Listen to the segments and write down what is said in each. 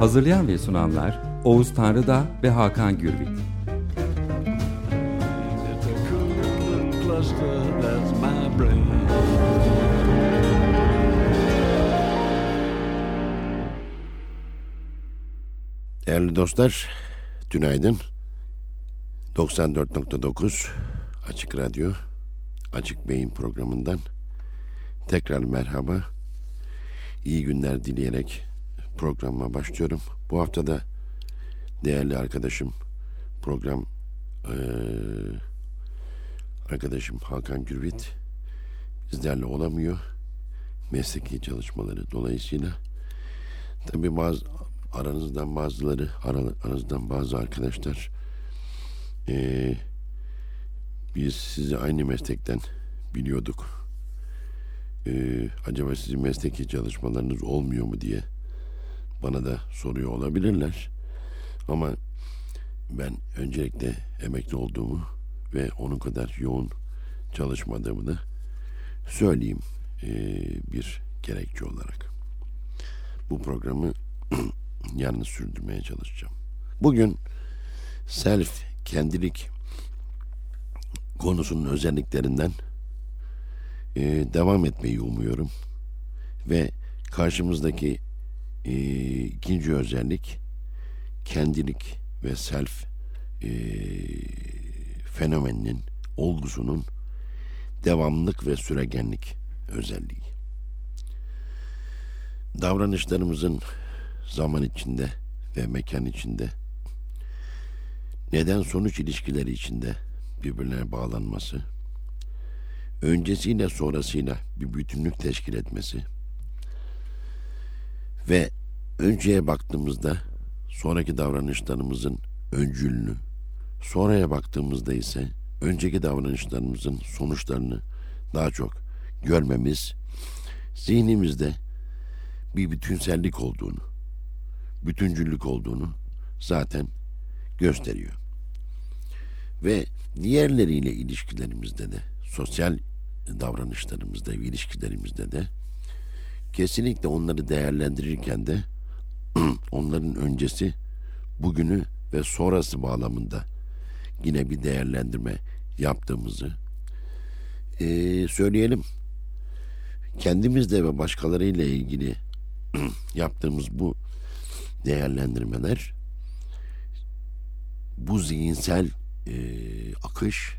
Hazırlayan ve sunanlar Oğuz Tanrıda ve Hakan Gürbüz. Değerli dostlar, günaydın. 94.9 Açık Radyo, Açık Beyin programından tekrar merhaba. İyi günler dileyerek programa başlıyorum. Bu hafta da değerli arkadaşım, program eee, arkadaşım Hakan Gürvit bizlerle olamıyor. Mesleki çalışmaları dolayısıyla. Tabii bazı aranızdan bazıları, ara- aranızdan bazı arkadaşlar eee, biz sizi aynı meslekten biliyorduk. Eee, acaba sizin mesleki çalışmalarınız olmuyor mu diye bana da soruyor olabilirler. Ama ben öncelikle emekli olduğumu ve onun kadar yoğun çalışmadığımı da söyleyeyim eee, bir gerekçe olarak. Bu programı yalnız sürdürmeye çalışacağım. Bugün self, kendilik konusunun özelliklerinden e, devam etmeyi umuyorum. Ve karşımızdaki e, ikinci özellik kendilik ve self e, fenomeninin, olgusunun devamlılık ve süregenlik özelliği. Davranışlarımızın zaman içinde ve mekan içinde neden sonuç ilişkileri içinde birbirine bağlanması, öncesiyle sonrasıyla bir bütünlük teşkil etmesi ve önceye baktığımızda sonraki davranışlarımızın öncülünü, sonraya baktığımızda ise önceki davranışlarımızın sonuçlarını daha çok görmemiz, zihnimizde bir bütünsellik olduğunu, bütüncüllük olduğunu zaten gösteriyor. Ve diğerleriyle ilişkilerimizde de, sosyal davranışlarımızda ilişkilerimizde de kesinlikle onları değerlendirirken de onların öncesi, bugünü ve sonrası bağlamında yine bir değerlendirme yaptığımızı eee, söyleyelim. Kendimizle ve başkalarıyla ilgili yaptığımız bu değerlendirmeler bu zihinsel e, akış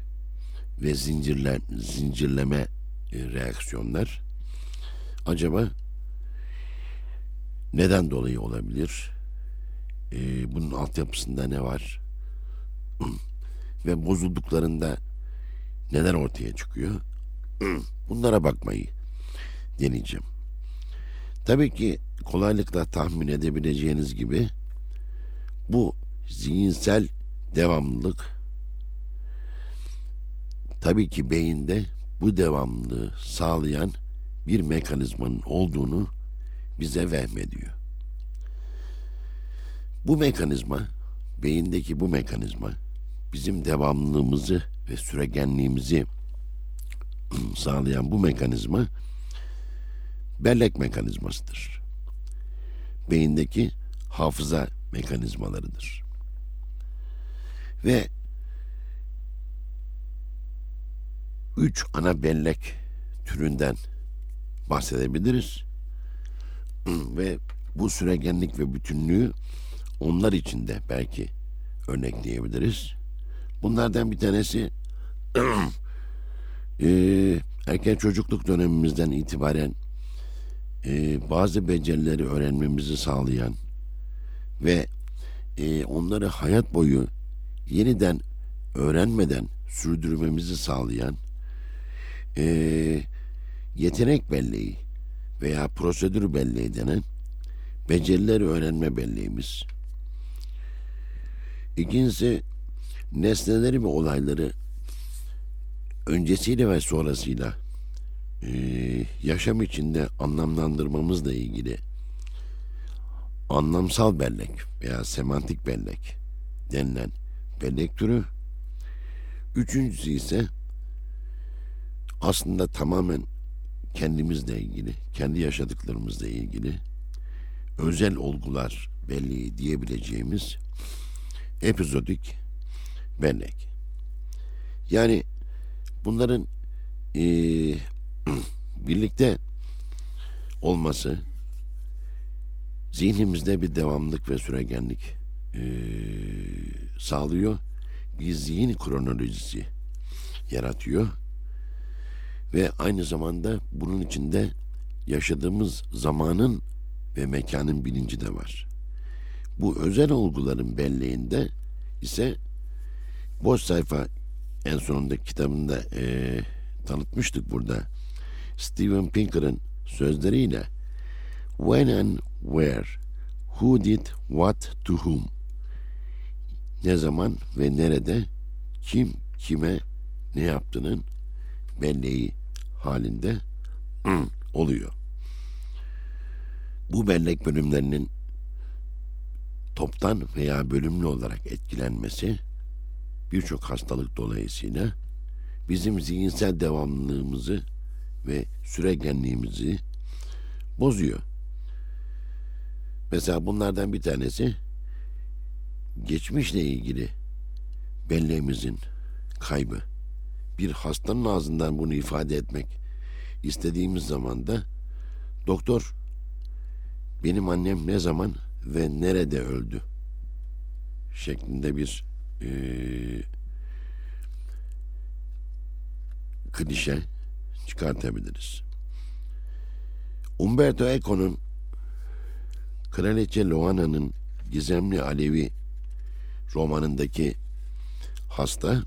ve zincirle, zincirleme e, reaksiyonlar acaba neden dolayı olabilir? E, bunun altyapısında ne var? ve bozulduklarında neler ortaya çıkıyor? Bunlara bakmayı deneyeceğim. Tabii ki kolaylıkla tahmin edebileceğiniz gibi bu zihinsel devamlılık tabii ki beyinde bu devamlılığı sağlayan bir mekanizmanın olduğunu bize vehmediyor. Bu mekanizma, beyindeki bu mekanizma bizim devamlılığımızı ve süregenliğimizi sağlayan bu mekanizma bellek mekanizmasıdır. Beyindeki hafıza mekanizmalarıdır. Ve üç ana bellek türünden bahsedebiliriz. ve bu süregenlik ve bütünlüğü onlar için de belki örnekleyebiliriz. Bunlardan bir tanesi eee erken çocukluk dönemimizden itibaren eee, bazı becerileri öğrenmemizi sağlayan ve eee, onları hayat boyu yeniden öğrenmeden sürdürmemizi sağlayan eee, yetenek belleği veya prosedür belleği denen becerileri öğrenme belleğimiz. İkincisi nesneleri ve olayları öncesiyle ve sonrasıyla e, yaşam içinde anlamlandırmamızla ilgili anlamsal bellek veya semantik bellek denilen bellek türü. Üçüncüsü ise aslında tamamen kendimizle ilgili, kendi yaşadıklarımızla ilgili özel olgular belleği diyebileceğimiz epizodik bellek. Yani bunların eee, birlikte olması zihnimizde bir devamlık ve süregenlik eee, sağlıyor. Bir zihin kronolojisi yaratıyor. Ve aynı zamanda bunun içinde yaşadığımız zamanın ve mekanın bilinci de var. Bu özel olguların belleğinde ise boş sayfa en sonunda kitabında eee, tanıtmıştık burada. Steven Pinker'ın sözleriyle When and where, who did what to whom. Ne zaman ve nerede, kim kime ne yaptığının belleği halinde oluyor. Bu bellek bölümlerinin toptan veya bölümlü olarak etkilenmesi birçok hastalık dolayısıyla bizim zihinsel devamlılığımızı ve süregenliğimizi bozuyor. Mesela bunlardan bir tanesi geçmişle ilgili belleğimizin kaybı. Bir hastanın ağzından bunu ifade etmek istediğimiz zaman da doktor benim annem ne zaman ve nerede öldü şeklinde bir eee klişe çıkartabiliriz. Umberto Eco'nun Kraliçe Loana'nın Gizemli Alevi romanındaki hasta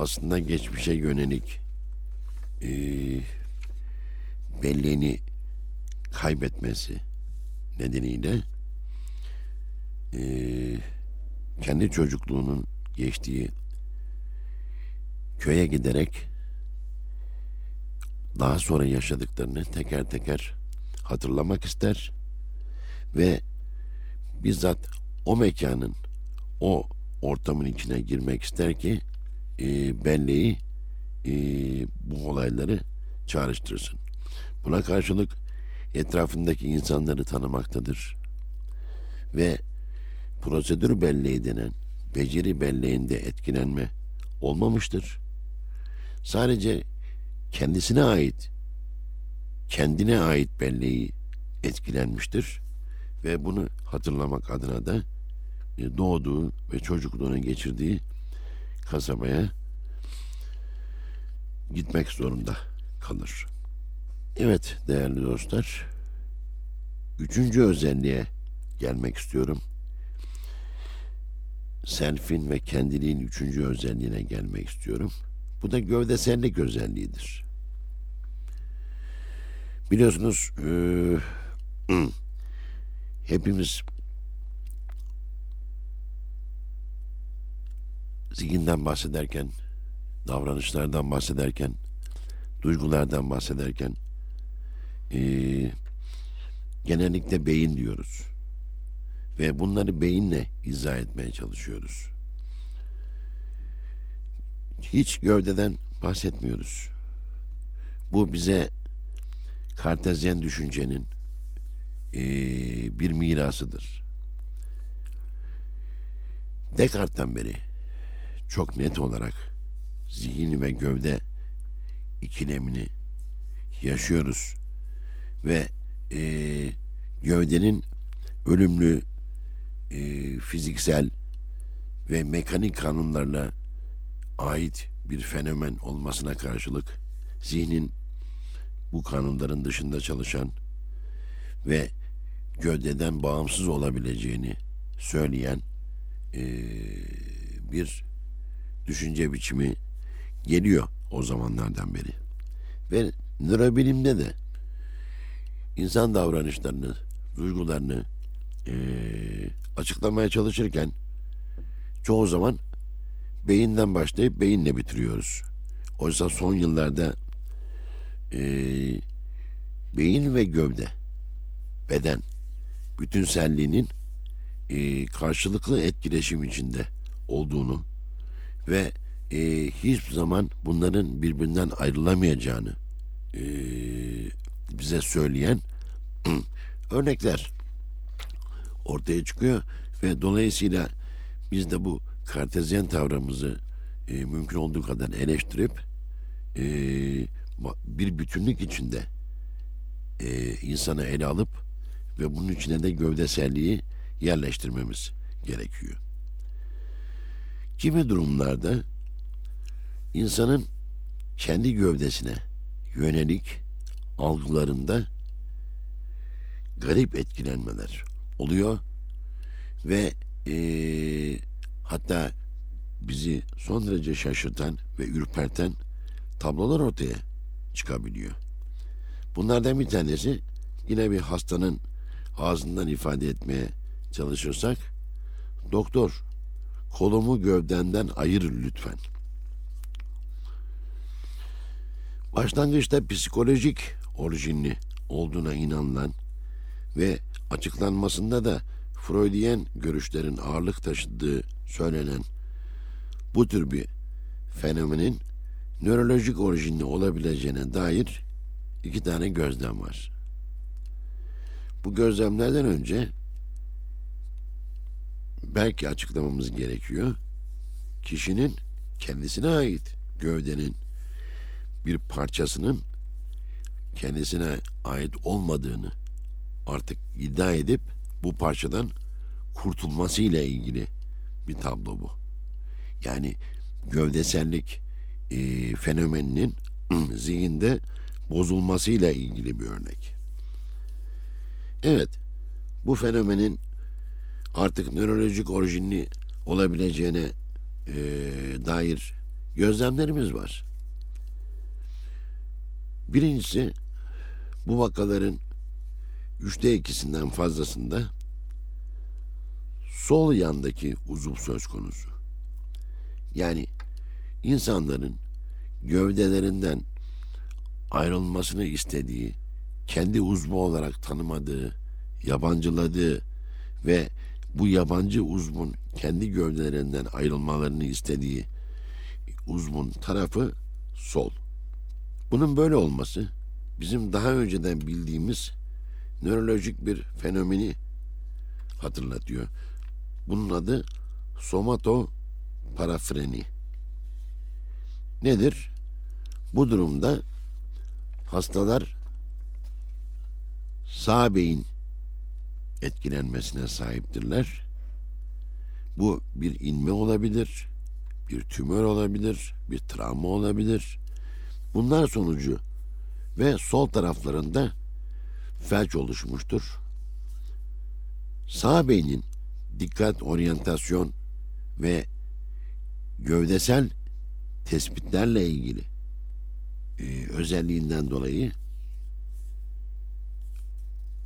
aslında geçmişe yönelik eee belleğini kaybetmesi nedeniyle eee, kendi çocukluğunun geçtiği köye giderek daha sonra yaşadıklarını teker teker hatırlamak ister ve bizzat o mekanın o ortamın içine girmek ister ki e, belleği e, bu olayları çağrıştırsın. Buna karşılık etrafındaki insanları tanımaktadır. Ve prosedür belleği denen beceri belleğinde etkilenme olmamıştır. Sadece kendisine ait, kendine ait belleği etkilenmiştir. Ve bunu hatırlamak adına da e, doğduğu ve çocukluğunu geçirdiği kasabaya gitmek zorunda kalır. Evet değerli dostlar. Üçüncü özelliğe gelmek istiyorum. Selfin ve kendiliğin üçüncü özelliğine gelmek istiyorum. Bu da gövdesellik özelliğidir. Biliyorsunuz eee, hepimiz zihinden bahsederken, davranışlardan bahsederken, duygulardan bahsederken eee, genellikle beyin diyoruz. Ve bunları beyinle izah etmeye çalışıyoruz. Hiç gövdeden bahsetmiyoruz. Bu bize kartezyen düşüncenin eee, bir mirasıdır. Descartes'ten beri çok net olarak zihin ve gövde ikilemini yaşıyoruz. Ve eee, gövdenin ölümlü eee, fiziksel ve mekanik kanunlarla ait bir fenomen olmasına karşılık zihnin bu kanunların dışında çalışan ve gövdeden bağımsız olabileceğini söyleyen eee, bir düşünce biçimi geliyor o zamanlardan beri. Ve nörobilimde de insan davranışlarını duygularını eee, açıklamaya çalışırken çoğu zaman beyinden başlayıp beyinle bitiriyoruz. Oysa son yıllarda eee, beyin ve gövde, beden, bütünselliğinin eee, karşılıklı etkileşim içinde olduğunu ve eee, hiçbir zaman bunların birbirinden ayrılamayacağını eee, bize söyleyen örnekler ortaya çıkıyor ve dolayısıyla biz de bu kartezyen tavrımızı e, mümkün olduğu kadar eleştirip e, bir bütünlük içinde e, insanı ele alıp ve bunun içine de gövdeselliği yerleştirmemiz gerekiyor. Kimi durumlarda insanın kendi gövdesine yönelik algılarında garip etkilenmeler oluyor ve eee, hatta bizi son derece şaşırtan ve ürperten tablolar ortaya çıkabiliyor. Bunlardan bir tanesi yine bir hastanın ağzından ifade etmeye çalışırsak doktor kolumu gövdenden ayır lütfen. Başlangıçta psikolojik orijinli olduğuna inanılan ve açıklanmasında da Freudiyen görüşlerin ağırlık taşıdığı söylenen bu tür bir fenomenin nörolojik orijinli olabileceğine dair iki tane gözlem var. Bu gözlemlerden önce belki açıklamamız gerekiyor. Kişinin kendisine ait gövdenin bir parçasının kendisine ait olmadığını artık iddia edip bu parçadan kurtulması ile ilgili bir tablo bu. Yani gövdesellik e, fenomeninin zihinde bozulmasıyla ilgili bir örnek. Evet, bu fenomenin artık nörolojik orijinli olabileceğine e, dair gözlemlerimiz var. Birincisi, bu vakaların üçte ikisinden fazlasında sol yandaki uzuv söz konusu. Yani insanların gövdelerinden ayrılmasını istediği, kendi uzvu olarak tanımadığı, yabancıladığı ve bu yabancı uzvun kendi gövdelerinden ayrılmalarını istediği uzvun tarafı sol. Bunun böyle olması bizim daha önceden bildiğimiz nörolojik bir fenomeni hatırlatıyor. Bunun adı somato parafreni. Nedir? Bu durumda hastalar sağ beyin etkilenmesine sahiptirler. Bu bir inme olabilir, bir tümör olabilir, bir travma olabilir. Bunlar sonucu ve sol taraflarında felç oluşmuştur. Sağ beynin dikkat, oryantasyon ve gövdesel tespitlerle ilgili e, özelliğinden dolayı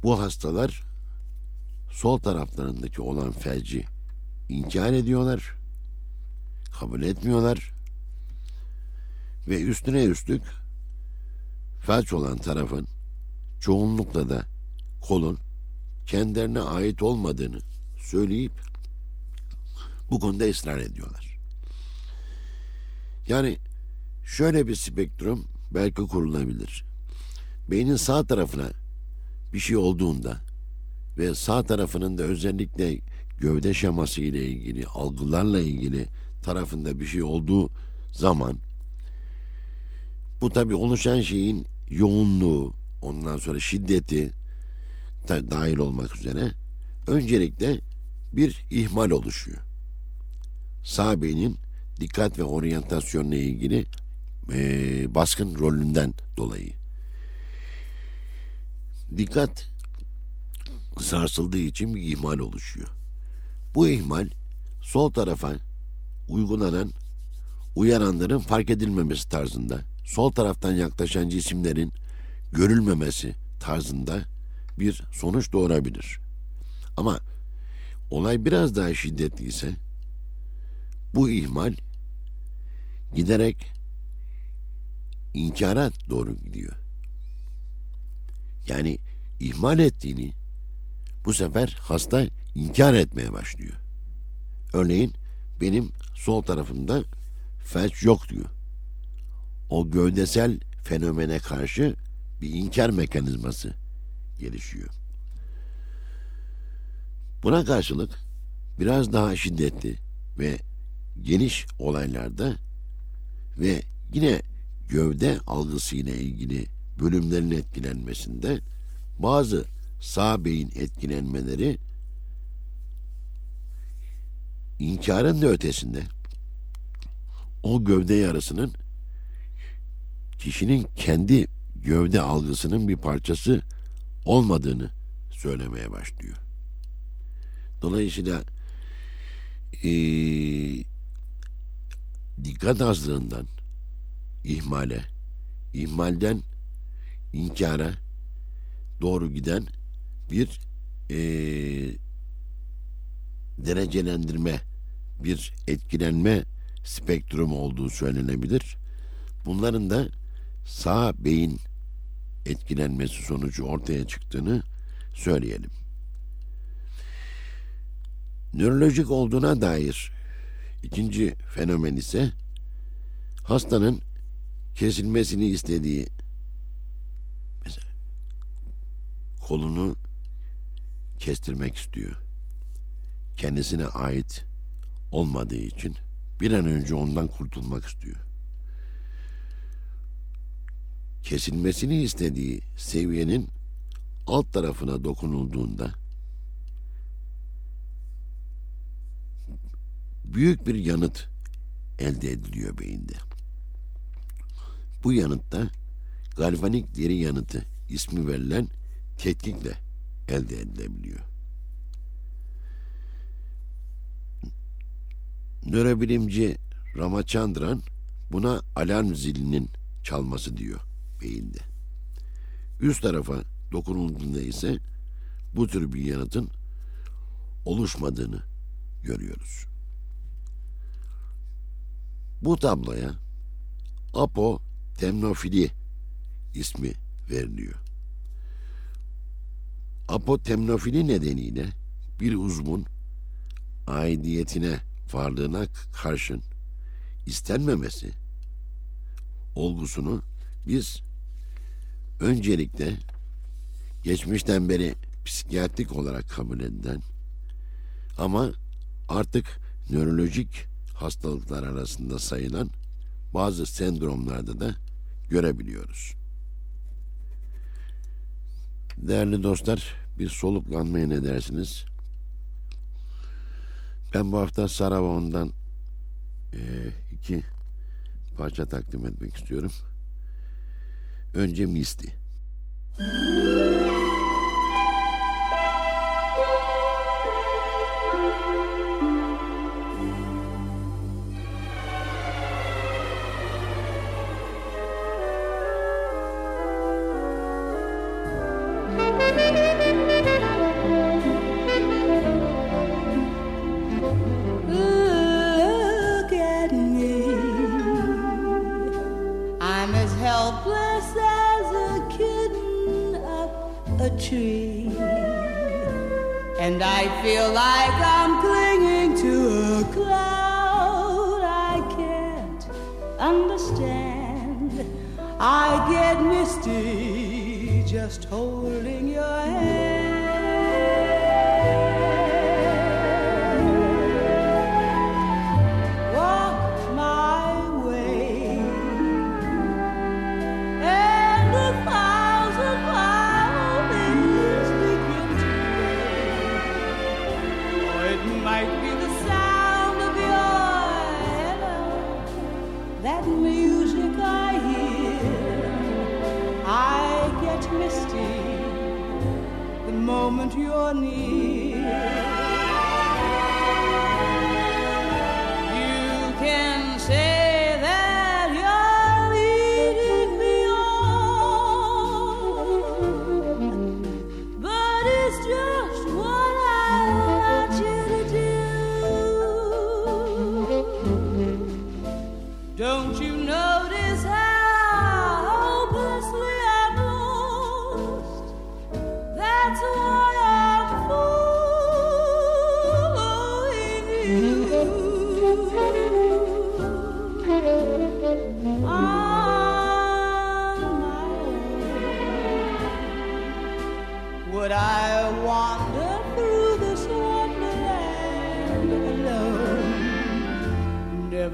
bu hastalar sol taraflarındaki olan felci inkar ediyorlar, kabul etmiyorlar ve üstüne üstlük felç olan tarafın çoğunlukla da kolun kendilerine ait olmadığını söyleyip bu konuda ısrar ediyorlar. Yani şöyle bir spektrum belki kurulabilir. Beynin sağ tarafına bir şey olduğunda ve sağ tarafının da özellikle gövde şeması ile ilgili, algılarla ilgili tarafında bir şey olduğu zaman bu tabi oluşan şeyin yoğunluğu, ondan sonra şiddeti da dahil olmak üzere öncelikle bir ihmal oluşuyor. Sağ beynin dikkat ve oryantasyonla ilgili eee, baskın rolünden dolayı. Dikkat sarsıldığı için bir ihmal oluşuyor. Bu ihmal sol tarafa uygulanan uyaranların fark edilmemesi tarzında, sol taraftan yaklaşan cisimlerin görülmemesi tarzında bir sonuç doğurabilir. Ama olay biraz daha şiddetliyse bu ihmal giderek inkara doğru gidiyor. Yani ihmal ettiğini bu sefer hasta inkar etmeye başlıyor. Örneğin benim sol tarafımda felç yok diyor. O gövdesel fenomene karşı bir inkar mekanizması gelişiyor. Buna karşılık biraz daha şiddetli ve geniş olaylarda ve yine gövde algısıyla ilgili bölümlerin etkilenmesinde bazı sağ beyin etkilenmeleri inkarın da ötesinde o gövde yarısının kişinin kendi gövde algısının bir parçası olmadığını söylemeye başlıyor. Dolayısıyla ee, dikkat azlığından ihmale, ihmalden inkara doğru giden bir ee, derecelendirme, bir etkilenme spektrum olduğu söylenebilir. Bunların da sağ beyin etkilenmesi sonucu ortaya çıktığını söyleyelim. Nörolojik olduğuna dair ikinci fenomen ise hastanın kesilmesini istediği mesela kolunu kestirmek istiyor. Kendisine ait olmadığı için bir an önce ondan kurtulmak istiyor. Kesilmesini istediği seviyenin alt tarafına dokunulduğunda büyük bir yanıt elde ediliyor beyinde. Bu yanıtta galvanik deri yanıtı ismi verilen tetkikle elde edilebiliyor. Nörobilimci Ramachandran buna alarm zilinin çalması diyor beyinde. Üst tarafa dokunulduğunda ise bu tür bir yanıtın oluşmadığını görüyoruz. Bu tabloya apotemnofili ismi veriliyor. Apotemnofili nedeniyle bir uzvun aidiyetine varlığına karşın istenmemesi olgusunu biz öncelikle geçmişten beri psikiyatrik olarak kabul edilen ama artık nörolojik hastalıklar arasında sayılan bazı sendromlarda da görebiliyoruz. Değerli dostlar, bir soluklanmaya ne dersiniz? Ben bu hafta Saravaon'dan e, iki parça takdim etmek istiyorum. Önce Misty. Look tree. And I feel like I'm clinging to a cloud I can't understand. I get misty just holding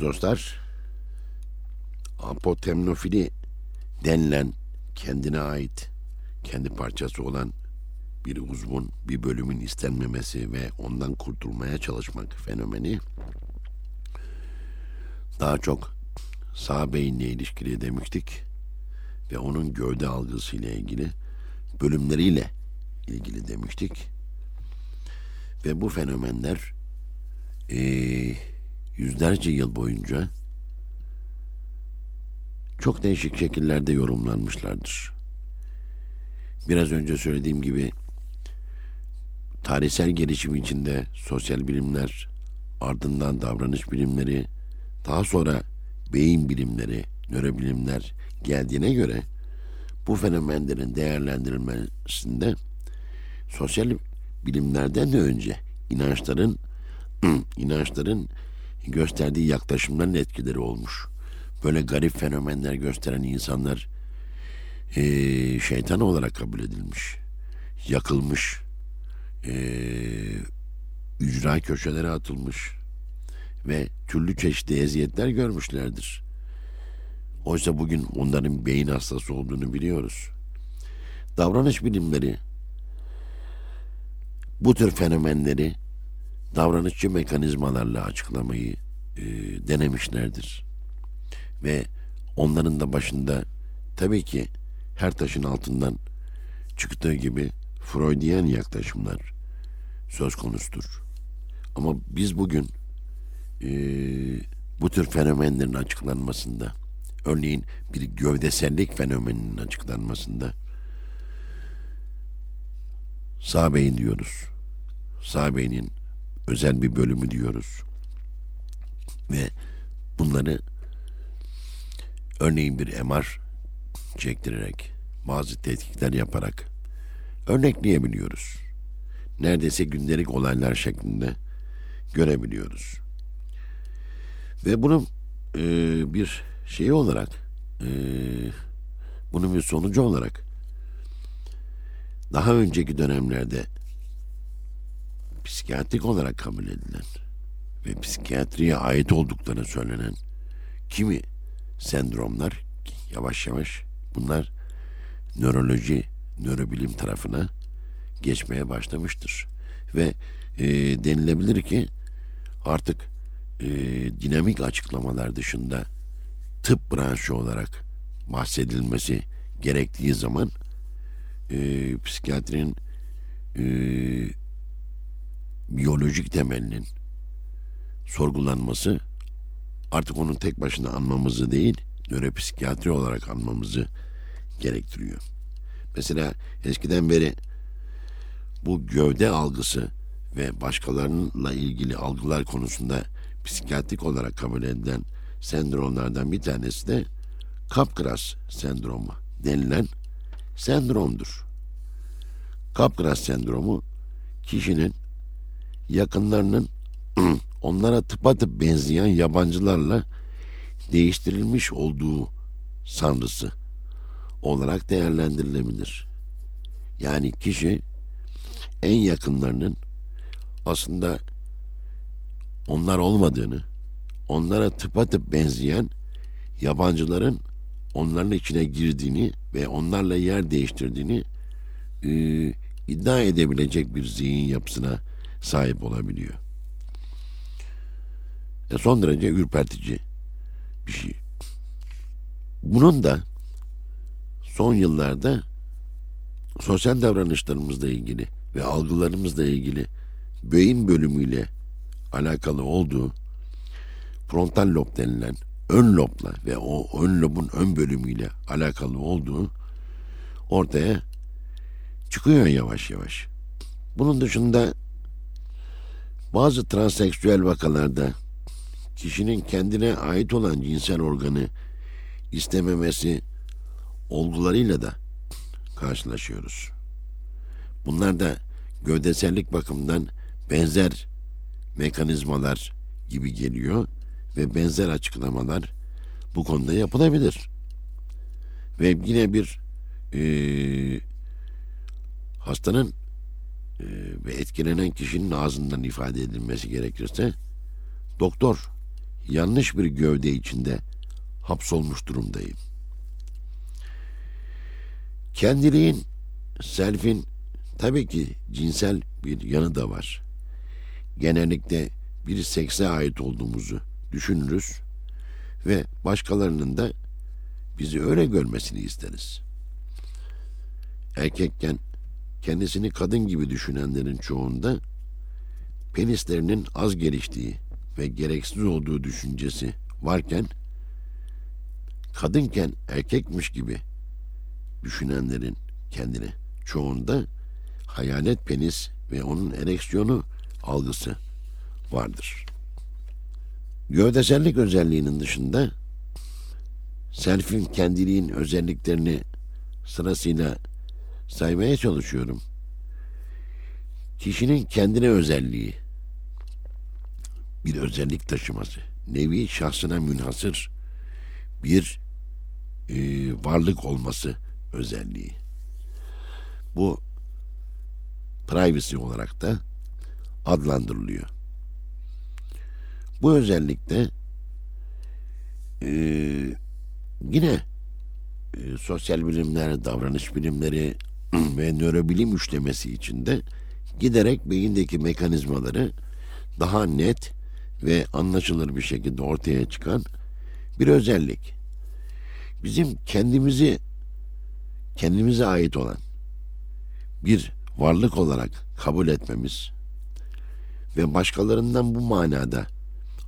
Dostlar. Apotemnofili denilen kendine ait kendi parçası olan bir uzvun bir bölümün istenmemesi ve ondan kurtulmaya çalışmak fenomeni daha çok sağ beyinle ilişkili demiştik ve onun gövde algısı ile ilgili bölümleriyle ilgili demiştik ve bu fenomenler eee yüzlerce yıl boyunca çok değişik şekillerde yorumlanmışlardır. Biraz önce söylediğim gibi tarihsel gelişim içinde sosyal bilimler, ardından davranış bilimleri, daha sonra beyin bilimleri, nörobilimler geldiğine göre bu fenomenlerin değerlendirilmesinde sosyal bilimlerden de önce inançların inançların gösterdiği yaklaşımların etkileri olmuş. Böyle garip fenomenler gösteren insanlar eee, şeytan olarak kabul edilmiş. Yakılmış. eee, ücra köşelere atılmış. Ve türlü çeşitli eziyetler görmüşlerdir. Oysa bugün onların beyin hastası olduğunu biliyoruz. Davranış bilimleri bu tür fenomenleri davranışçı mekanizmalarla açıklamayı e, denemişlerdir. Ve onların da başında tabii ki her taşın altından çıktığı gibi Freudian yaklaşımlar söz konusudur. Ama biz bugün e, bu tür fenomenlerin açıklanmasında, örneğin bir gövdesellik fenomeninin açıklanmasında sağ beyin diyoruz. Sağ beynin özel bir bölümü diyoruz. Ve bunları örneğin bir MR çektirerek bazı tetkikler yaparak örnekleyebiliyoruz. Neredeyse gündelik olaylar şeklinde görebiliyoruz. Ve bunun e, bir şeyi olarak e, bunun bir sonucu olarak daha önceki dönemlerde psikiyatrik olarak kabul edilen ve psikiyatriye ait olduklarını söylenen kimi sendromlar yavaş yavaş bunlar nöroloji, nörobilim tarafına geçmeye başlamıştır. Ve e, denilebilir ki artık e, dinamik açıklamalar dışında tıp branşı olarak bahsedilmesi gerektiği zaman e, psikiyatrinin e, biyolojik temelinin sorgulanması artık onun tek başına anmamızı değil, nöropsikiyatri olarak anmamızı gerektiriyor. Mesela eskiden beri bu gövde algısı ve başkalarıyla ilgili algılar konusunda psikiyatrik olarak kabul edilen sendromlardan bir tanesi de Capgras sendromu denilen sendromdur. Capgras sendromu kişinin yakınlarının onlara tıpatıp benzeyen yabancılarla değiştirilmiş olduğu sanrısı olarak değerlendirilebilir. Yani kişi en yakınlarının aslında onlar olmadığını, onlara tıpatıp benzeyen yabancıların onların içine girdiğini ve onlarla yer değiştirdiğini e, iddia edebilecek bir zihin yapısına sahip olabiliyor. e, son derece ürpertici bir şey. Bunun da son yıllarda sosyal davranışlarımızla ilgili ve algılarımızla ilgili beyin bölümüyle alakalı olduğu frontal lob denilen ön lobla ve o ön lobun ön bölümüyle alakalı olduğu ortaya çıkıyor yavaş yavaş. Bunun dışında bazı transseksüel vakalarda kişinin kendine ait olan cinsel organı istememesi olgularıyla da karşılaşıyoruz. Bunlar da gövdesellik bakımından benzer mekanizmalar gibi geliyor ve benzer açıklamalar bu konuda yapılabilir. Ve yine bir e, hastanın e, ve etkilenen kişinin ağzından ifade edilmesi gerekirse doktor yanlış bir gövde içinde hapsolmuş durumdayım. Kendiliğin, selfin tabii ki cinsel bir yanı da var. Genellikle bir sekse ait olduğumuzu düşünürüz ve başkalarının da bizi öyle görmesini isteriz. Erkekken kendisini kadın gibi düşünenlerin çoğunda penislerinin az geliştiği ve gereksiz olduğu düşüncesi varken kadınken erkekmiş gibi düşünenlerin kendini çoğunda hayalet penis ve onun ereksiyonu algısı vardır. Gövdesellik özelliğinin dışında selfin kendiliğin özelliklerini sırasıyla saymaya çalışıyorum. Kişinin kendine özelliği, bir özellik taşıması, nevi şahsına münhasır bir e, varlık olması özelliği. Bu privacy olarak da adlandırılıyor. Bu özellikte e, yine e, sosyal bilimler, davranış bilimleri ve nörobilim üçlemesi içinde giderek beyindeki mekanizmaları daha net ve anlaşılır bir şekilde ortaya çıkan bir özellik. Bizim kendimizi kendimize ait olan bir varlık olarak kabul etmemiz ve başkalarından bu manada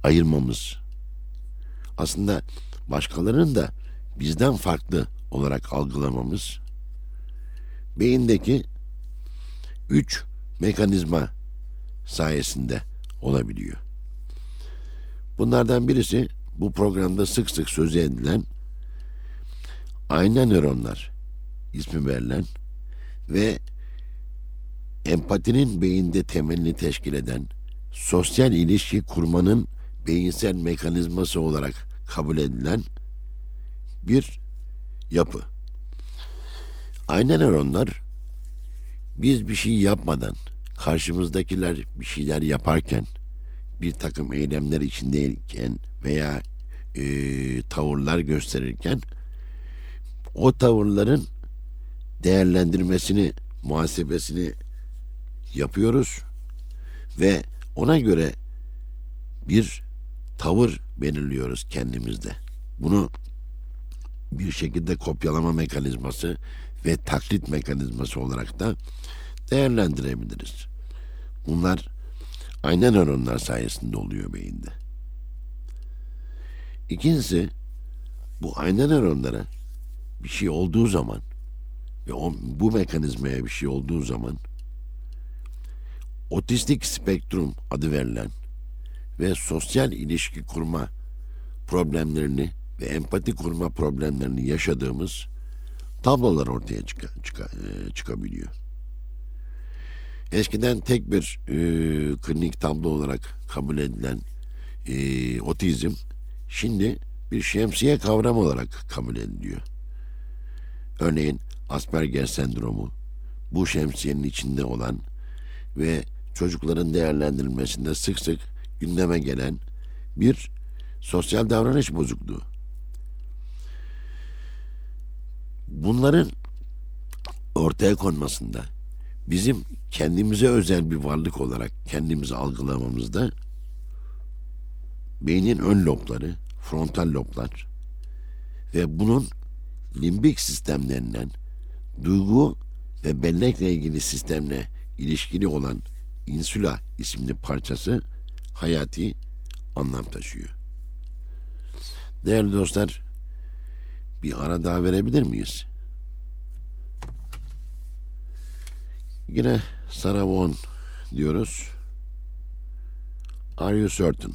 ayırmamız aslında başkalarının da bizden farklı olarak algılamamız beyindeki üç mekanizma sayesinde olabiliyor. Bunlardan birisi bu programda sık sık sözü edilen ayna nöronlar ismi verilen ve empatinin beyinde temelini teşkil eden sosyal ilişki kurmanın beyinsel mekanizması olarak kabul edilen bir yapı. Ayna nöronlar biz bir şey yapmadan karşımızdakiler bir şeyler yaparken bir takım eylemler içindeyken veya e, tavırlar gösterirken o tavırların değerlendirmesini, muhasebesini yapıyoruz ve ona göre bir tavır belirliyoruz kendimizde. Bunu bir şekilde kopyalama mekanizması ve taklit mekanizması olarak da değerlendirebiliriz. Bunlar ayna nöronlar sayesinde oluyor beyinde. İkincisi bu ayna nöronlara bir şey olduğu zaman ve o, bu mekanizmaya bir şey olduğu zaman otistik spektrum adı verilen ve sosyal ilişki kurma problemlerini ve empati kurma problemlerini yaşadığımız tablolar ortaya çıka, çıka, e, çıkabiliyor. Eskiden tek bir e, klinik tablo olarak kabul edilen e, otizm şimdi bir şemsiye kavram olarak kabul ediliyor. Örneğin Asperger sendromu bu şemsiyenin içinde olan ve çocukların değerlendirilmesinde sık sık gündeme gelen bir sosyal davranış bozukluğu. Bunların ortaya konmasında bizim kendimize özel bir varlık olarak kendimizi algılamamızda beynin ön lobları, frontal loblar ve bunun limbik sistemlerinden duygu ve bellekle ilgili sistemle ilişkili olan insula isimli parçası hayati anlam taşıyor. Değerli dostlar, bir ara daha verebilir miyiz? Yine Sarah Vaughan diyoruz. Are you certain?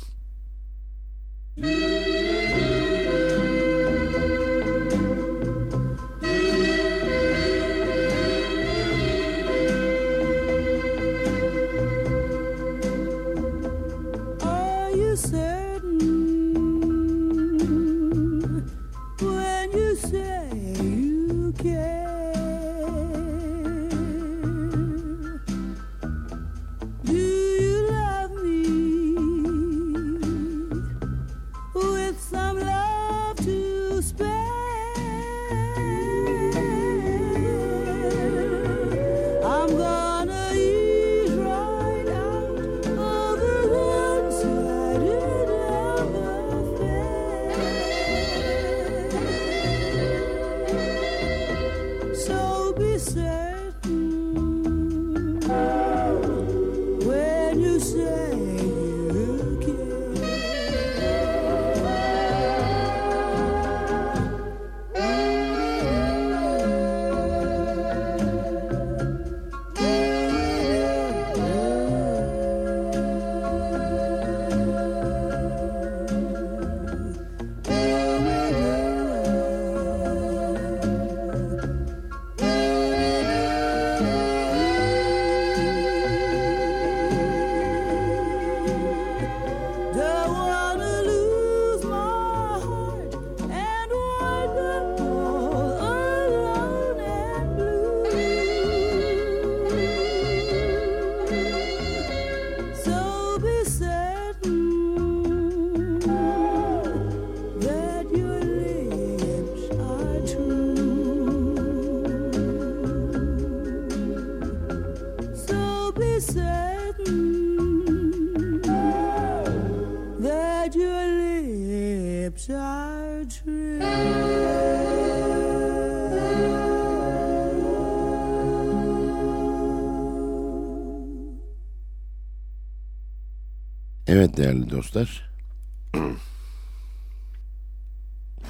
Evet değerli dostlar.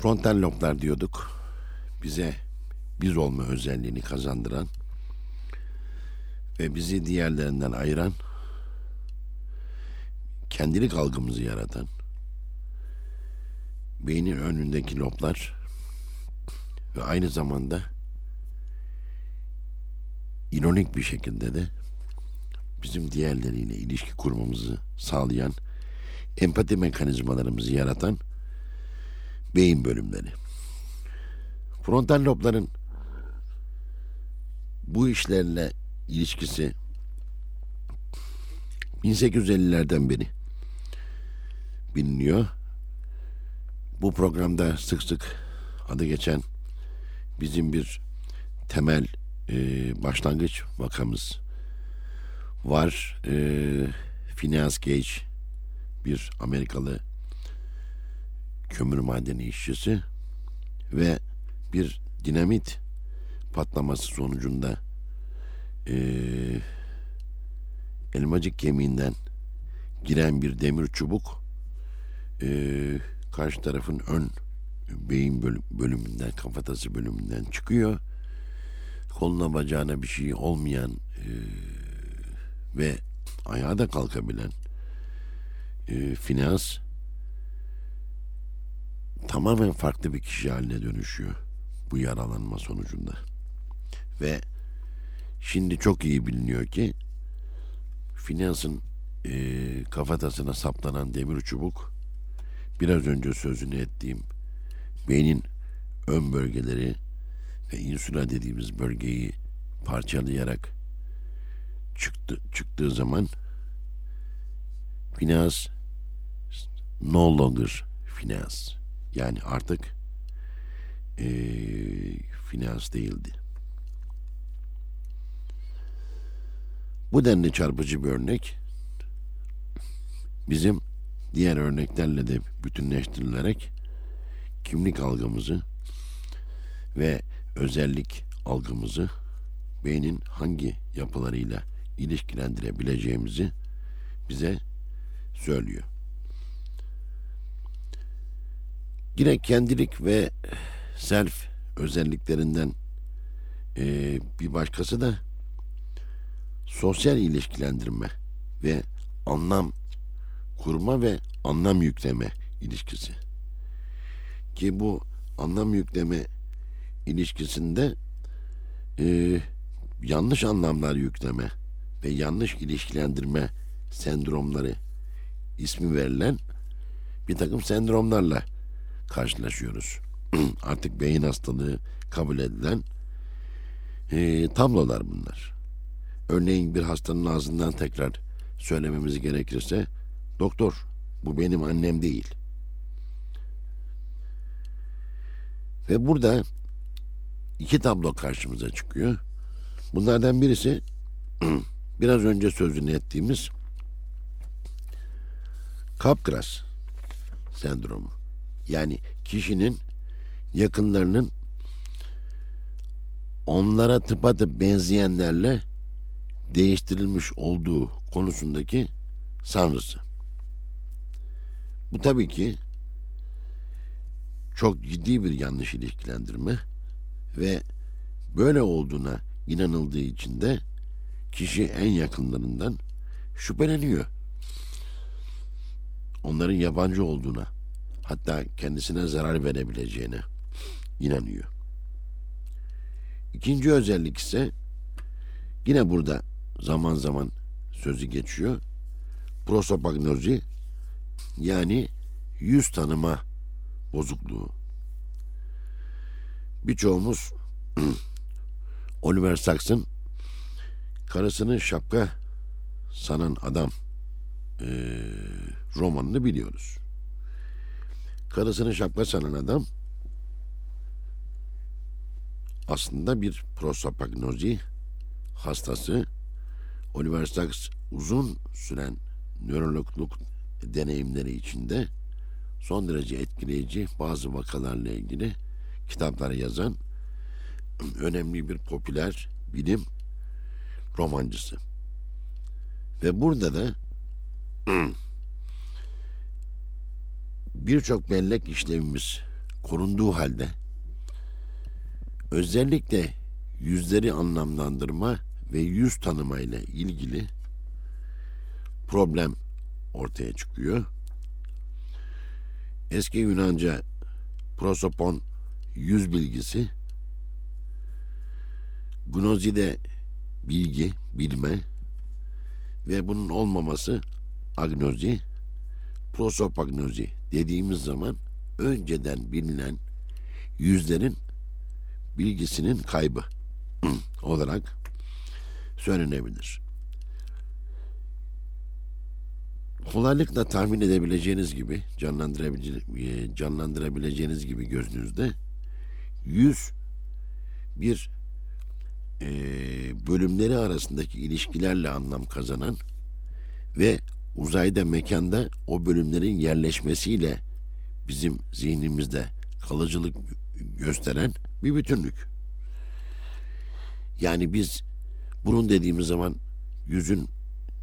Frontal loblar diyorduk. Bize biz olma özelliğini kazandıran ve bizi diğerlerinden ayıran kendilik algımızı yaratan beynin önündeki loblar ve aynı zamanda ironik bir şekilde de bizim diğerleriyle ilişki kurmamızı sağlayan empati mekanizmalarımızı yaratan beyin bölümleri. Frontal lobların bu işlerle ilişkisi 1850'lerden beri biliniyor. Bu programda sık sık adı geçen bizim bir temel e, başlangıç vakamız var. E, Phineas Gage bir Amerikalı kömür madeni işçisi ve bir dinamit patlaması sonucunda e, elmacık kemiğinden giren bir demir çubuk e, karşı tarafın ön beyin bölüm, bölümünden, kafatası bölümünden çıkıyor. Koluna bacağına bir şey olmayan e, ve ayağa da kalkabilen e, Finans tamamen farklı bir kişi haline dönüşüyor bu yaralanma sonucunda. Ve şimdi çok iyi biliniyor ki Finans'ın e, kafatasına saplanan demir çubuk biraz önce sözünü ettiğim beynin ön bölgeleri ve insula dediğimiz bölgeyi parçalayarak çıktı, çıktığı zaman Finans no longer finans. Yani artık eee finans değildi. Bu denli çarpıcı bir örnek bizim diğer örneklerle de bütünleştirilerek kimlik algımızı ve özellik algımızı beynin hangi yapılarıyla ilişkilendirebileceğimizi bize söylüyor. Yine kendilik ve self özelliklerinden e, bir başkası da sosyal ilişkilendirme ve anlam kurma ve anlam yükleme ilişkisi. Ki bu anlam yükleme ilişkisinde e, yanlış anlamlar yükleme ve yanlış ilişkilendirme sendromları ismi verilen bir takım sendromlarla karşılaşıyoruz. Artık beyin hastalığı kabul edilen e, tablolar bunlar. Örneğin bir hastanın ağzından tekrar söylememiz gerekirse doktor bu benim annem değil. Ve burada iki tablo karşımıza çıkıyor. Bunlardan birisi biraz önce sözünü ettiğimiz Capgras sendromu. Yani kişinin yakınlarının onlara tıpatıp benzeyenlerle değiştirilmiş olduğu konusundaki sanrısı. Bu tabii ki çok ciddi bir yanlış ilişkilendirme ve böyle olduğuna inanıldığı için de kişi en yakınlarından şüpheleniyor. Onların yabancı olduğuna hatta kendisine zarar verebileceğine inanıyor. İkinci özellik ise yine burada zaman zaman sözü geçiyor. Prosopagnozi yani yüz tanıma bozukluğu. Birçoğumuz Oliver Sacks'ın karısını şapka sanan adam e, romanını biliyoruz. Karısını şapka sanan adam aslında bir prosopagnozi hastası. Oliver Sacks uzun süren nörologluk deneyimleri içinde son derece etkileyici bazı vakalarla ilgili kitaplar yazan önemli bir popüler bilim romancısı. Ve burada da birçok bellek işlevimiz korunduğu halde özellikle yüzleri anlamlandırma ve yüz tanımayla ilgili problem ortaya çıkıyor. Eski Yunanca prosopon yüz bilgisi, gnozide bilgi, bilme ve bunun olmaması agnozi, prosopagnozi dediğimiz zaman önceden bilinen yüzlerin bilgisinin kaybı olarak söylenebilir. Kolaylıkla tahmin edebileceğiniz gibi canlandırabile- canlandırabileceğiniz gibi gözünüzde yüz bir e, bölümleri arasındaki ilişkilerle anlam kazanan ve uzayda mekanda o bölümlerin yerleşmesiyle bizim zihnimizde kalıcılık gösteren bir bütünlük. Yani biz burun dediğimiz zaman yüzün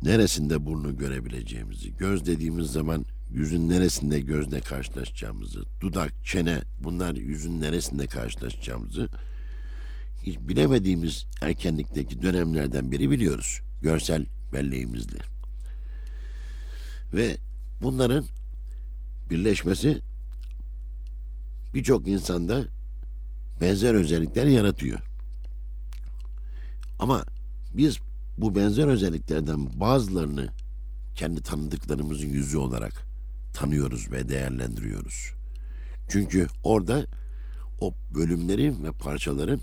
neresinde burnu görebileceğimizi, göz dediğimiz zaman yüzün neresinde gözle karşılaşacağımızı, dudak, çene bunlar yüzün neresinde karşılaşacağımızı hiç bilemediğimiz erkenlikteki dönemlerden biri biliyoruz. Görsel belleğimizle. Ve bunların birleşmesi birçok insanda benzer özellikler yaratıyor. Ama biz bu benzer özelliklerden bazılarını kendi tanıdıklarımızın yüzü olarak tanıyoruz ve değerlendiriyoruz. Çünkü orada o bölümlerin ve parçaların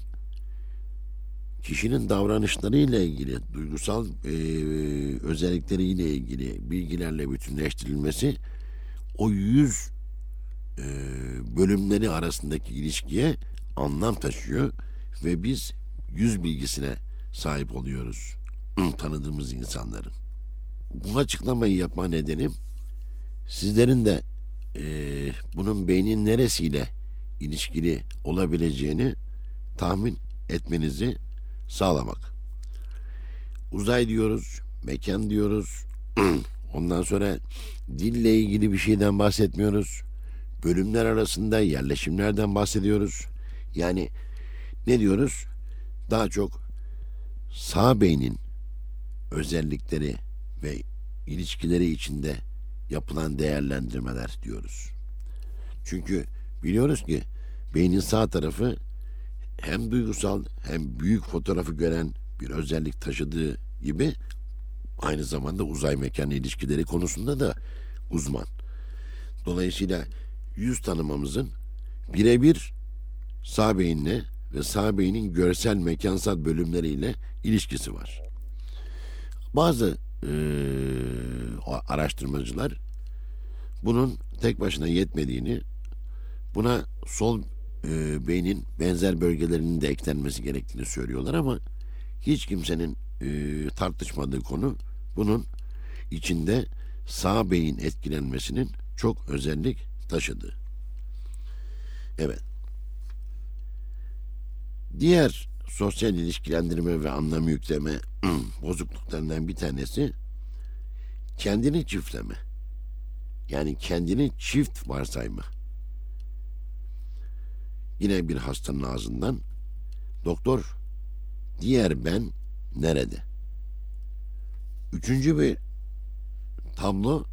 kişinin davranışlarıyla ilgili, duygusal e, özellikleriyle ilgili bilgilerle bütünleştirilmesi o yüz e, bölümleri arasındaki ilişkiye anlam taşıyor ve biz yüz bilgisine sahip oluyoruz tanıdığımız insanların. Bu açıklamayı yapma nedenim Sizlerin de eee, bunun beynin neresiyle ilişkili olabileceğini tahmin etmenizi sağlamak. Uzay diyoruz, mekan diyoruz. Ondan sonra dille ilgili bir şeyden bahsetmiyoruz. Bölümler arasında yerleşimlerden bahsediyoruz. Yani ne diyoruz? Daha çok sağ beynin özellikleri ve ilişkileri içinde yapılan değerlendirmeler diyoruz. Çünkü biliyoruz ki beynin sağ tarafı hem duygusal hem büyük fotoğrafı gören bir özellik taşıdığı gibi aynı zamanda uzay mekan ilişkileri konusunda da uzman. Dolayısıyla yüz tanımamızın birebir sağ beyinle ve sağ beynin görsel mekansal bölümleriyle ilişkisi var. Bazı eee, araştırmacılar bunun tek başına yetmediğini, buna sol eee, beynin benzer bölgelerinin de eklenmesi gerektiğini söylüyorlar ama hiç kimsenin eee, tartışmadığı konu bunun içinde sağ beyin etkilenmesinin çok özellik taşıdığı. Evet. Diğer sosyal ilişkilendirme ve anlam yükleme bozukluklarından bir tanesi kendini çiftleme. Yani kendini çift varsayma. Yine bir hastanın ağzından doktor diğer ben nerede? Üçüncü bir tablo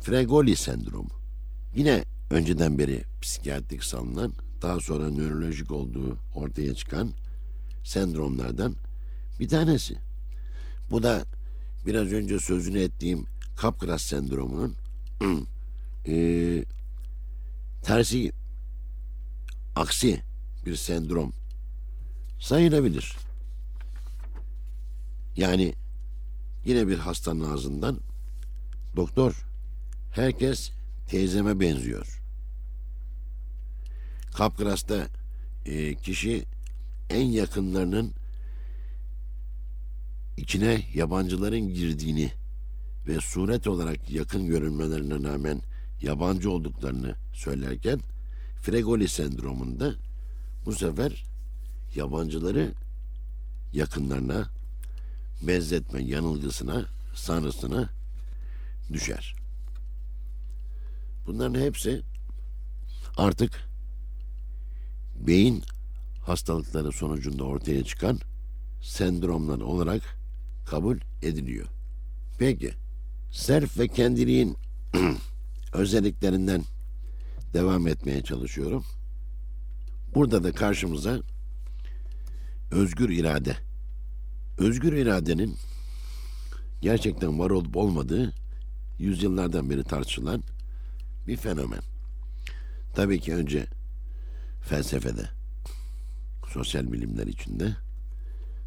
Fregoli sendromu. Yine önceden beri psikiyatrik sanılan, daha sonra nörolojik olduğu ortaya çıkan sendromlardan bir tanesi. Bu da biraz önce sözünü ettiğim Capgras sendromunun eee, tersi, aksi bir sendrom sayılabilir. Yani yine bir hastanın ağzından doktor herkes teyzeme benziyor. Kapgras'ta e, kişi en yakınlarının içine yabancıların girdiğini ve suret olarak yakın görünmelerine rağmen yabancı olduklarını söylerken Fregoli sendromunda bu sefer yabancıları yakınlarına benzetme yanılgısına, sanrısına düşer. Bunların hepsi artık beyin hastalıkları sonucunda ortaya çıkan sendromlar olarak kabul ediliyor. Peki, self ve kendiliğin özelliklerinden devam etmeye çalışıyorum. Burada da karşımıza özgür irade. Özgür iradenin gerçekten var olup olmadığı yüzyıllardan beri tartışılan bir fenomen. Tabii ki önce felsefede, sosyal bilimler içinde,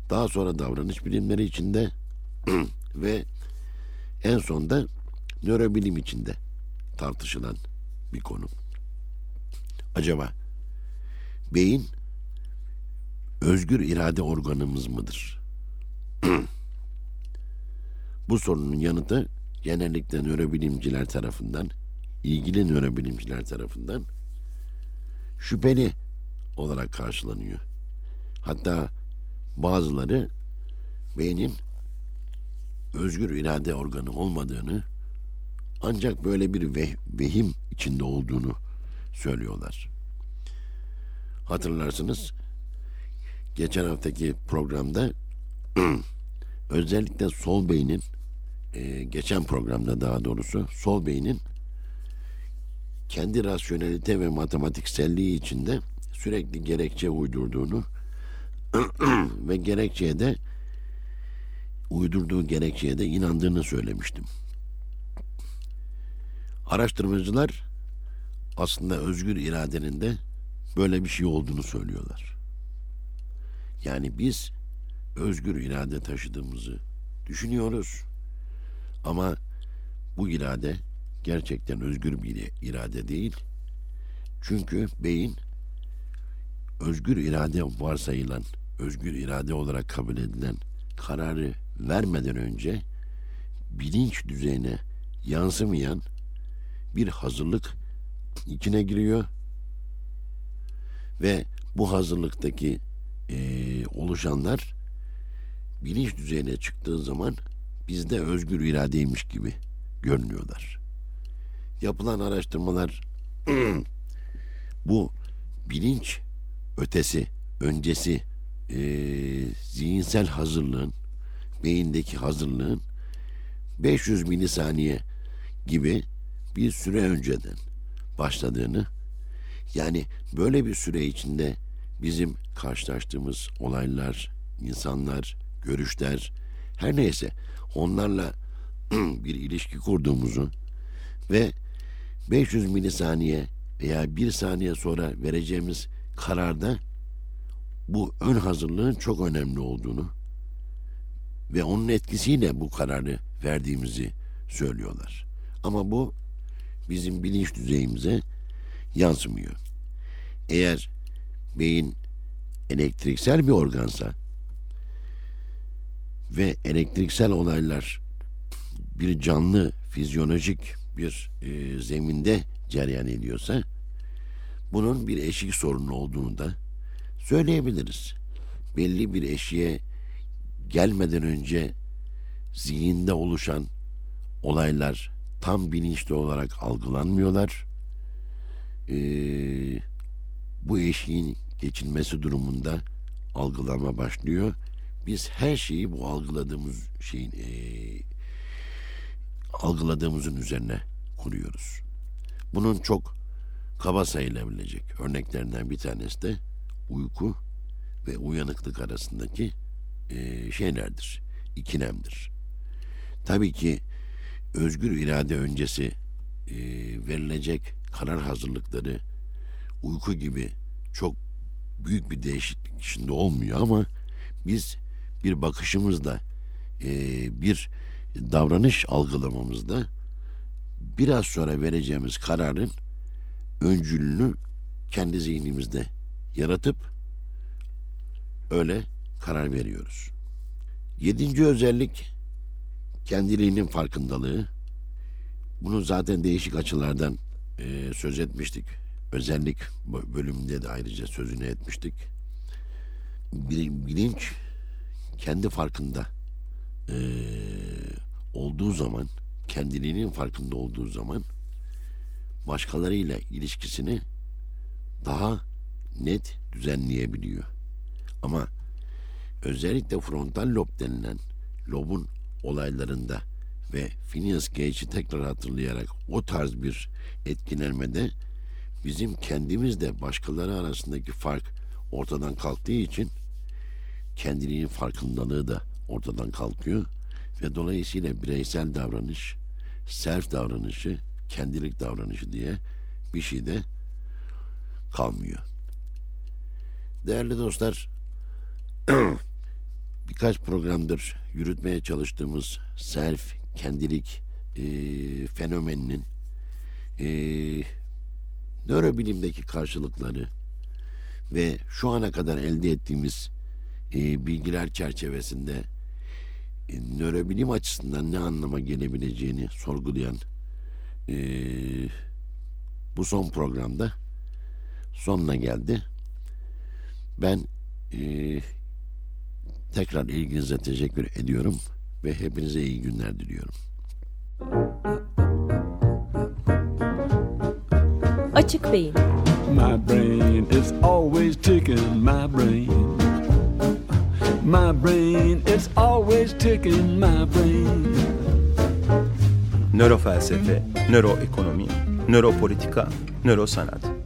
daha sonra davranış bilimleri içinde ve en sonda nörobilim içinde tartışılan bir konu. Acaba beyin özgür irade organımız mıdır? Bu sorunun yanıtı genellikle nörobilimciler tarafından, ilgili nörobilimciler tarafından şüpheli olarak karşılanıyor. Hatta bazıları beynin özgür irade organı olmadığını ancak böyle bir veh- vehim içinde olduğunu söylüyorlar. Hatırlarsınız geçen haftaki programda özellikle sol beynin e, geçen programda daha doğrusu sol beynin kendi rasyonelite ve matematikselliği içinde sürekli gerekçe uydurduğunu ve gerekçeye de uydurduğu gerekçeye de inandığını söylemiştim. Araştırmacılar aslında özgür iradenin de böyle bir şey olduğunu söylüyorlar. Yani biz özgür irade taşıdığımızı düşünüyoruz. Ama bu irade gerçekten özgür bir irade değil. Çünkü beyin özgür irade varsayılan, özgür irade olarak kabul edilen kararı vermeden önce bilinç düzeyine yansımayan bir hazırlık içine giriyor ve bu hazırlıktaki eee, oluşanlar bilinç düzeyine çıktığı zaman bizde özgür iradeymiş gibi görünüyorlar. Yapılan araştırmalar bu bilinç ötesi, öncesi eee, zihinsel hazırlığın, beyindeki hazırlığın 500 milisaniye gibi bir süre önceden başladığını yani böyle bir süre içinde bizim karşılaştığımız olaylar, insanlar, görüşler her neyse onlarla bir ilişki kurduğumuzu ve 500 milisaniye veya bir saniye sonra vereceğimiz kararda bu ön hazırlığın çok önemli olduğunu ve onun etkisiyle bu kararı verdiğimizi söylüyorlar. Ama bu bizim bilinç düzeyimize yansımıyor. Eğer beyin elektriksel bir organsa ve elektriksel olaylar bir canlı fizyolojik bir e, zeminde cereyan ediyorsa bunun bir eşik sorunu olduğunu da söyleyebiliriz. Belli bir eşiğe gelmeden önce zihinde oluşan olaylar tam bilinçli olarak algılanmıyorlar. Ee, bu eşiğin geçilmesi durumunda algılama başlıyor. Biz her şeyi bu algıladığımız şeyin ee, algıladığımızın üzerine kuruyoruz. Bunun çok kaba sayılabilecek örneklerinden bir tanesi de uyku ve uyanıklık arasındaki ee, şeylerdir, ikilemdir. Tabii ki özgür irade öncesi e, verilecek karar hazırlıkları uyku gibi çok büyük bir değişiklik içinde olmuyor ama biz bir bakışımızda e, bir davranış algılamamızda biraz sonra vereceğimiz kararın öncülünü kendi zihnimizde yaratıp öyle karar veriyoruz. Yedinci özellik kendiliğinin farkındalığı. Bunu zaten değişik açılardan e, söz etmiştik. Özellik bölümünde de ayrıca sözünü etmiştik. Bil- Bilinç kendi farkında e, olduğu zaman, kendiliğinin farkında olduğu zaman başkalarıyla ilişkisini daha net düzenleyebiliyor. Ama özellikle frontal lob denilen lobun olaylarında ve Phineas Gage'i tekrar hatırlayarak o tarz bir etkilenmede bizim kendimizle başkaları arasındaki fark ortadan kalktığı için kendiliğin farkındalığı da ortadan kalkıyor ve dolayısıyla bireysel davranış, self davranışı, kendilik davranışı diye bir şey de kalmıyor. Değerli dostlar, birkaç programdır yürütmeye çalıştığımız self, kendilik e, fenomeninin e, nörobilimdeki karşılıkları ve şu ana kadar elde ettiğimiz e, bilgiler çerçevesinde e, nörobilim açısından ne anlama gelebileceğini sorgulayan e, bu son programda sonuna geldi. Ben e, tekrar ilginize teşekkür ediyorum ve hepinize iyi günler diliyorum. Açık Beyin My brain is always ticking, my brain. My brain is always ticking, my brain. Nörofelsefe, nöroekonomi, nöropolitika, nörosanat.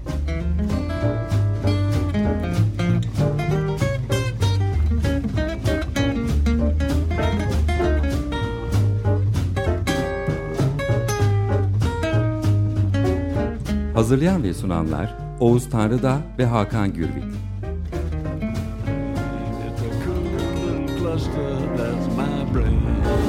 Hazırlayan ve sunanlar Oğuz Tanrıda ve Hakan Gürbüz. That's my brain.